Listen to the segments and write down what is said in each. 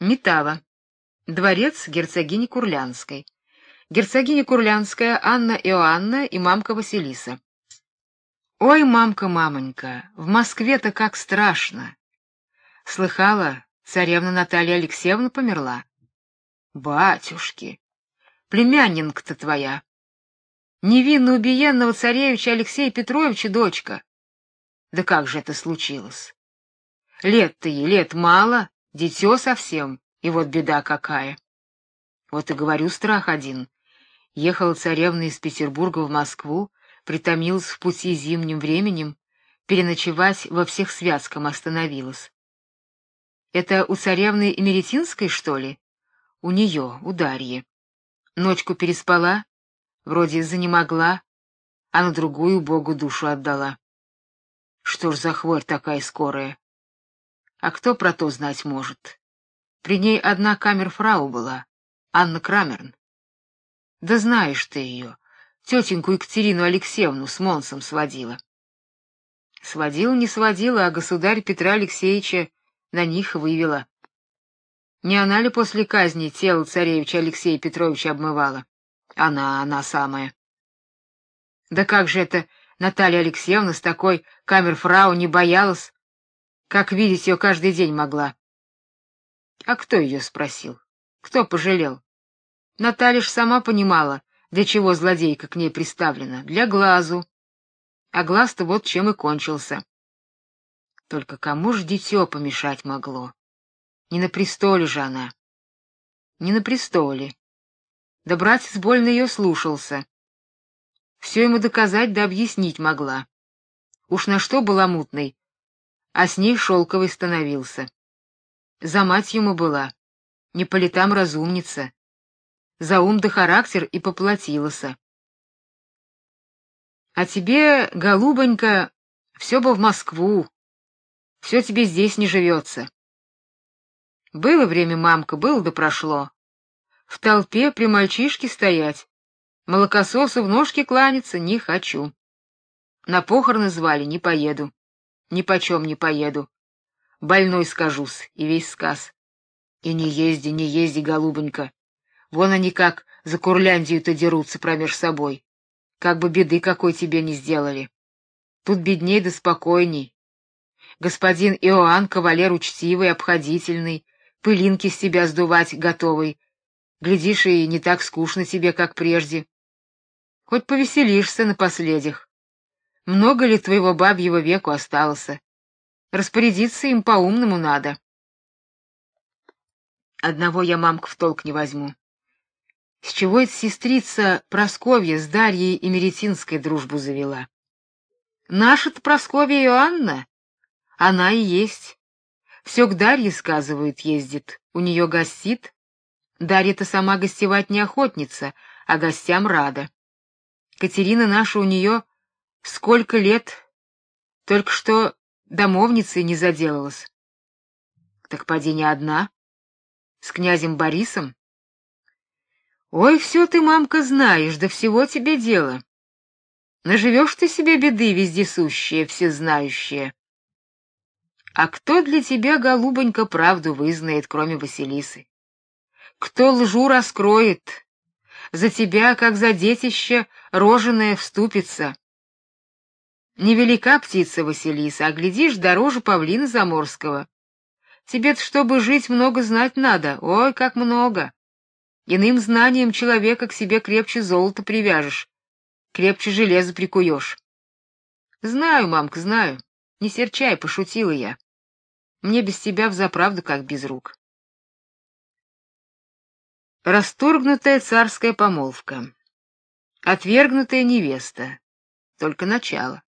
Метава. Дворец герцогини Курлянской. Герцогиня Курлянская Анна Иоанна и мамка Василиса. Ой, мамка, мамонька, в Москве-то как страшно. Слыхала, царевна Наталья Алексеевна померла. Батюшки, племяннинка-то твоя. Невинно убиенного царевича Алексея Петровича дочка. Да как же это случилось? Лет-то ей лет мало, дитё совсем, и вот беда какая. Вот и говорю, страх один. Ехала царевна из Петербурга в Москву, притомилась в пути зимним временем, переночевать во всех связкам остановилась. Это у царевны Эмеретинской, что ли? У нее, у Дарьи. Ночку переспала, вроде занемогла, а на другую Богу душу отдала. Что ж за хворь такая скорая? А кто про то знать может? При ней одна камерфрау была, Анна Крамерн. Да знаешь ты ее, тетеньку Екатерину Алексеевну с Монсом сводила. Сводил, не сводила, а государь Петра Алексеевича на них вывела. Не она ли после казни тело царевича Алексея Петровича обмывала? Она, она самая. Да как же это Наталья Алексеевна с такой камерфрау не боялась, как видеть ее каждый день могла? А кто ее спросил? Кто пожалел? Наталья ж сама понимала, для чего злодейка к ней приставлена, для глазу. А глаз-то вот чем и кончился. Только кому ж дитё помешать могло? Не на престоле же она. Не на престоле. Да братец больно ее слушался. Все ему доказать да объяснить могла. Уж на что была мутной, а с ней шелковый становился. За мать ему была, не по летам разумница за ум да характер и поплатилась. А тебе, голубонька, все бы в Москву. Все тебе здесь не живется. Было время, мамка, было да прошло. В толпе при мальчишке стоять, молокососу в ножки кланяться не хочу. На похороны звали, не поеду. Ни почем не поеду. Больной скажусь, и весь сказ. И не езди, не езди, голубонька. Вон они как за Курляндию-то дерутся промеж собой. Как бы беды какой тебе не сделали. Тут бедней да спокойней. Господин Иоанн кавалер учтивый, обходительный, пылинки с тебя сдувать готовый. Глядишь, и не так скучно тебе, как прежде. Хоть повеселишься напоследях. Много ли твоего бабьего веку осталось? Распорядиться им по-умному надо. Одного я, мамка, в толк не возьму. С чего эта сестрица Просковья с Дарьей и Меретинской дружбу завела? Наша-то Просковья Иоанна, она и есть. Все к Дарье, сказывают, ездит, у нее гостит. Дарья-то сама гостевать не охотница, а гостям рада. Катерина наша у нее сколько лет, только что домовницей не заделалась. Так поди не одна, с князем Борисом. Ой, все ты, мамка, знаешь, да всего тебе дело. Наживешь ты себе беды вездесущие, всезнающие. А кто для тебя, голубонька, правду вызнает, кроме Василисы? Кто лжу раскроет? За тебя, как за детище, роженое вступится. Невелика птица Василиса, а глядишь, дороже павлина заморского. Тебе-то, чтобы жить, много знать надо. Ой, как много. Иным знанием человека к себе крепче золота привяжешь, крепче железа прикуешь. Знаю, мамка, знаю. Не серчай, пошутила я. Мне без тебя взаправду как без рук. Расторгнутая царская помолвка. Отвергнутая невеста. Только начало.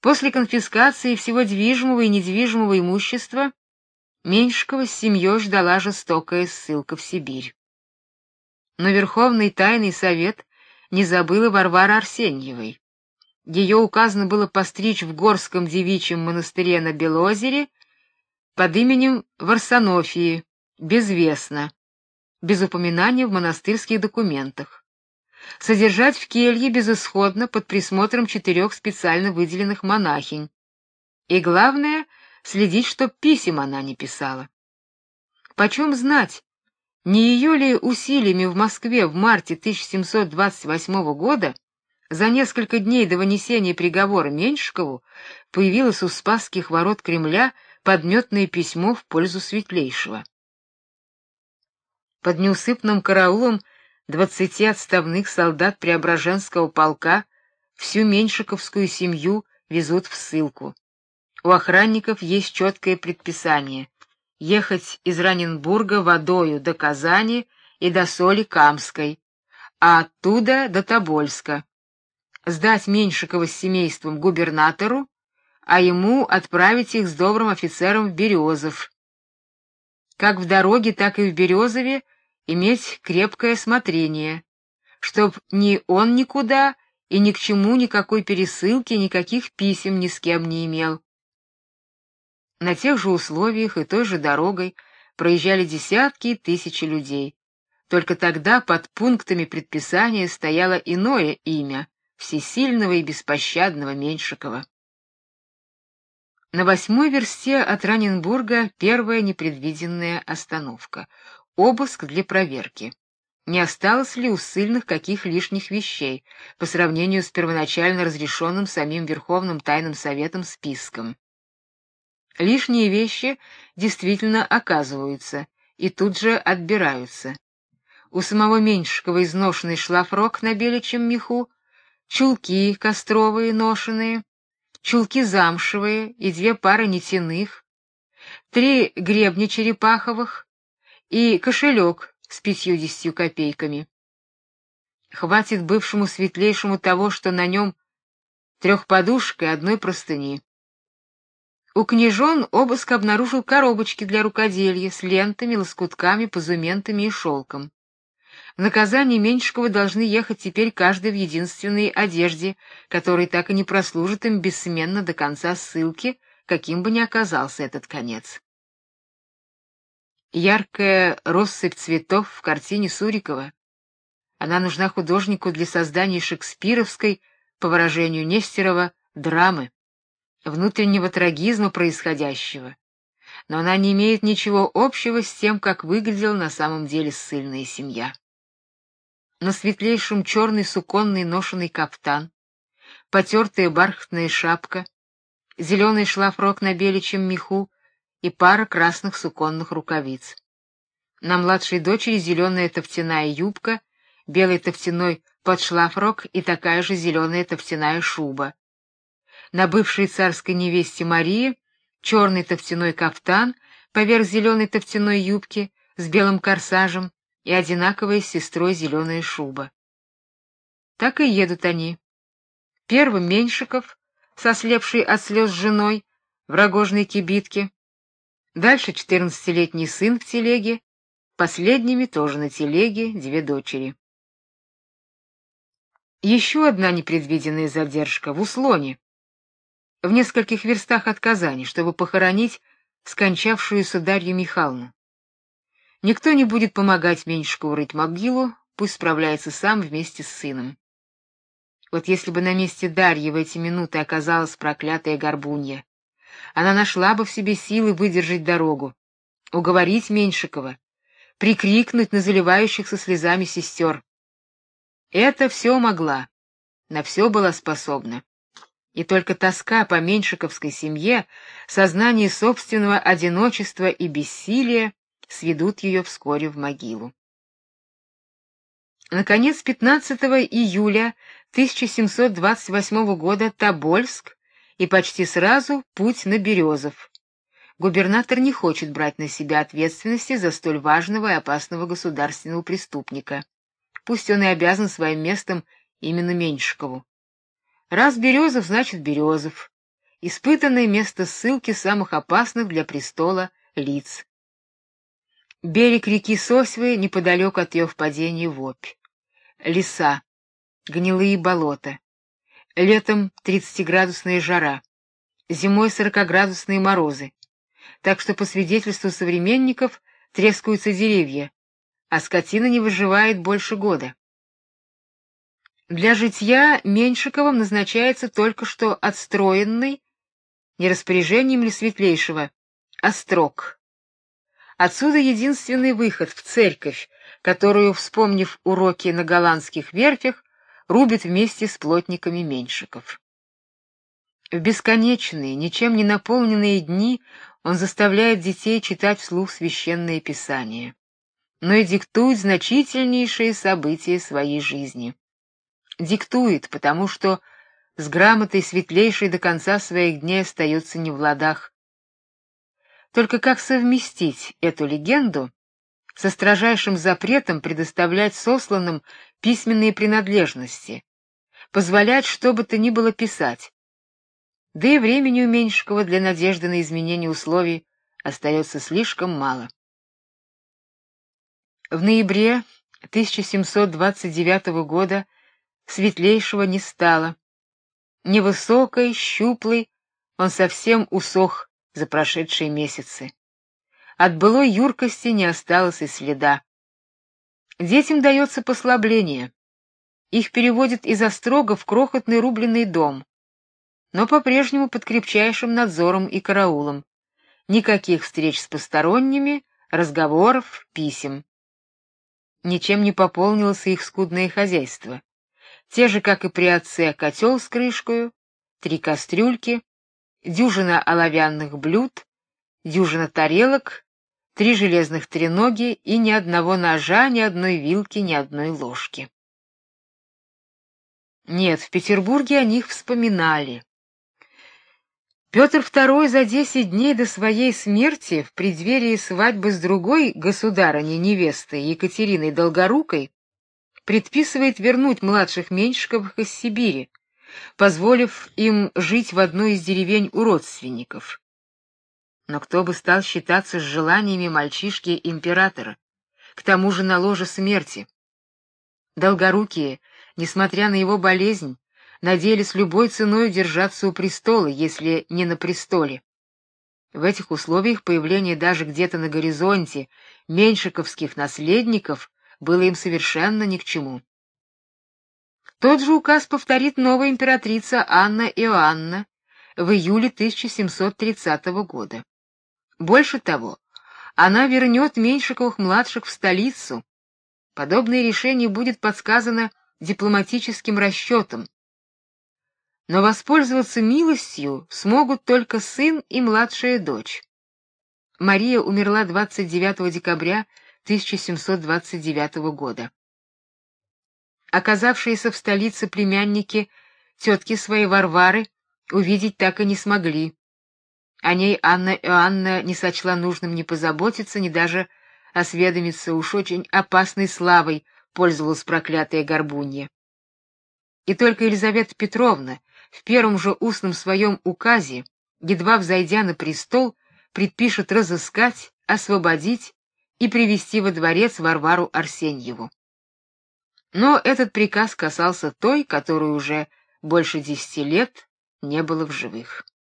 После конфискации всего движимого и недвижимого имущества Меньшикова с семьей ждала жестокая ссылка в Сибирь. Но Верховный Тайный Совет не забыл и Варвары Арсеньевой. Ее указано было постричь в Горском девичьем монастыре на Белозере под именем Варсонофии, безвестно, без упоминания в монастырских документах. Содержать в келье безысходно под присмотром четырех специально выделенных монахинь. И главное следить, чтоб писем она не писала. Почем знать, не ее ли усилиями в Москве в марте 1728 года, за несколько дней до вынесения приговора Меньшикову, появилось у Спасских ворот Кремля подметное письмо в пользу Светлейшего. Под неусыпным караулом двадцати отставных солдат Преображенского полка всю Меньшиковскую семью везут в ссылку. У охранников есть четкое предписание ехать из Раненбурга водою до Казани и до Соли Камской, а оттуда до Тобольска. Сдать Меньшикова с семейством губернатору, а ему отправить их с добрым офицером в Березов. Как в дороге, так и в Березове иметь крепкое смотрение, чтоб ни он никуда и ни к чему никакой пересылки, никаких писем ни с кем не имел. На тех же условиях и той же дорогой проезжали десятки и тысячи людей. Только тогда под пунктами предписания стояло иное имя всесильного и беспощадного Меньшикова. На восьмой версте от Раненбурга первая непредвиденная остановка обыск для проверки. Не осталось ли у ссыльных каких лишних вещей по сравнению с первоначально разрешенным самим Верховным тайным советом списком? Лишние вещи действительно оказываются и тут же отбираются. У самого Меньшикова изношенный шлафрок на беличьем меху, чулки костровые ношеные, чулки замшевые и две пары нитяных, три гребня черепаховых и кошелек с пятьюдесятью копейками. Хватит бывшему светлейшему того, что на нем трехподушка и одной простыни. У княжон обыск обнаружил коробочки для рукоделия с лентами, лоскутками, позументами и шелком. В наказание Меньшикова должны ехать теперь каждый в единственной одежде, которая так и не прослужит им бессменно до конца ссылки, каким бы ни оказался этот конец. Яркая россыпь цветов в картине Сурикова. Она нужна художнику для создания шекспировской, по выражению Нестерова, драмы внутреннего трагизма происходящего, но она не имеет ничего общего с тем, как выглядела на самом деле ссыльная семья. На светлейшем черный суконный ношеный кафтан, потертая бархатная шапка, зеленый шлафрок на беличьем меху и пара красных суконных рукавиц. На младшей дочери зеленая тофтяная юбка, белый тофтяной подшлафрок и такая же зеленая тофтяная шуба на бывшей царской невесте Марии черный тофтяной кафтан поверх зеленой тофтяной юбки с белым корсажем и одинаковая с сестрой зеленая шуба. Так и едут они. Первым Меньшиков, сослепший от слез женой, в рогожной кибитке. Дальше четырнадцатилетний сын в телеге, последними тоже на телеге две дочери. Еще одна непредвиденная задержка в Услоне в нескольких верстах от Казани, чтобы похоронить скончавшуюся Дарью Михайловну. Никто не будет помогать Меньшикову рыть могилу, пусть справляется сам вместе с сыном. Вот если бы на месте Дарьи в эти минуты оказалась проклятая горбунья, она нашла бы в себе силы выдержать дорогу, уговорить Меньшикова, прикрикнуть на заливающихся слезами сестер. Это все могла, на все была способна и только тоска по меньшиковской семье, сознание собственного одиночества и бессилия сведут ее вскоре в могилу. Наконец, 15 июля 1728 года Тобольск и почти сразу путь на Березов. Губернатор не хочет брать на себя ответственности за столь важного и опасного государственного преступника. Пусть он и обязан своим местом именно Меньшикову. Раз Березов, значит Березов. Испытанное место ссылки самых опасных для престола лиц. Берег реки Сосвы неподалеку от ее впадения в Обь. Леса, гнилые болота. Летом тридцатиградусная жара, зимой сорокаградусные морозы. Так что по свидетельству современников трескаются деревья, а скотина не выживает больше года. Для житья Меньшиковым назначается только что отстроенный, не распоряжением ли светлейшего, острог. Отсюда единственный выход в церковь, которую, вспомнив уроки на голландских верфях, рубит вместе с плотниками Меньшиков. В бесконечные, ничем не наполненные дни он заставляет детей читать вслух священное писание, но и диктует значительнейшие события своей жизни. Диктует, потому что с грамотой светлейшей до конца своих дней остается не в ладах. Только как совместить эту легенду со строжайшим запретом предоставлять сосланным письменные принадлежности, позволять что бы то ни было писать. Да и времени у Меньшикова для надежды на изменение условий остается слишком мало. В ноябре 1729 года светлейшего не стало. Невысокий, щуплый, он совсем усох за прошедшие месяцы. От былой юркости не осталось и следа. Детям дается послабление. Их переводят из острога в крохотный рубленый дом, но по-прежнему под крепчайшим надзором и караулом. Никаких встреч с посторонними, разговоров, писем. Ничем не пополнилось их скудное хозяйство. Те же, как и при отце, котел с крышкой, три кастрюльки, дюжина оловянных блюд, дюжина тарелок, три железных треноги и ни одного ножа, ни одной вилки, ни одной ложки. Нет, в Петербурге о них вспоминали. Петр II за десять дней до своей смерти в преддверии свадьбы с другой государыней невестой Екатериной Долгорукой предписывает вернуть младших Меньшиковых из Сибири, позволив им жить в одной из деревень у родственников. Но кто бы стал считаться с желаниями мальчишки императора, к тому же на ложе смерти? Долгорукие, несмотря на его болезнь, надеялись любой ценой удержаться у престола, если не на престоле. В этих условиях появление даже где-то на горизонте меньшиковских наследников было им совершенно ни к чему. Тот же указ повторит новая императрица Анна Иоанна в июле 1730 года. Больше того, она вернет Меньшиковых-младших в столицу. Подобное решение будет подсказано дипломатическим расчетом. Но воспользоваться милостью смогут только сын и младшая дочь. Мария умерла 29 декабря 1729 года. Оказавшиеся в столице племянники тетки своей Варвары увидеть так и не смогли. О ней Анна Иоанна не сочла нужным ни позаботиться, ни даже осведомиться, уж очень опасной славой пользовалась проклятая горбунья. И только Елизавета Петровна в первом же устном своем указе, едва взойдя на престол, предпишет разыскать, освободить и привести во дворец Варвару Арсеньеву. Но этот приказ касался той, которой уже больше десяти лет не было в живых.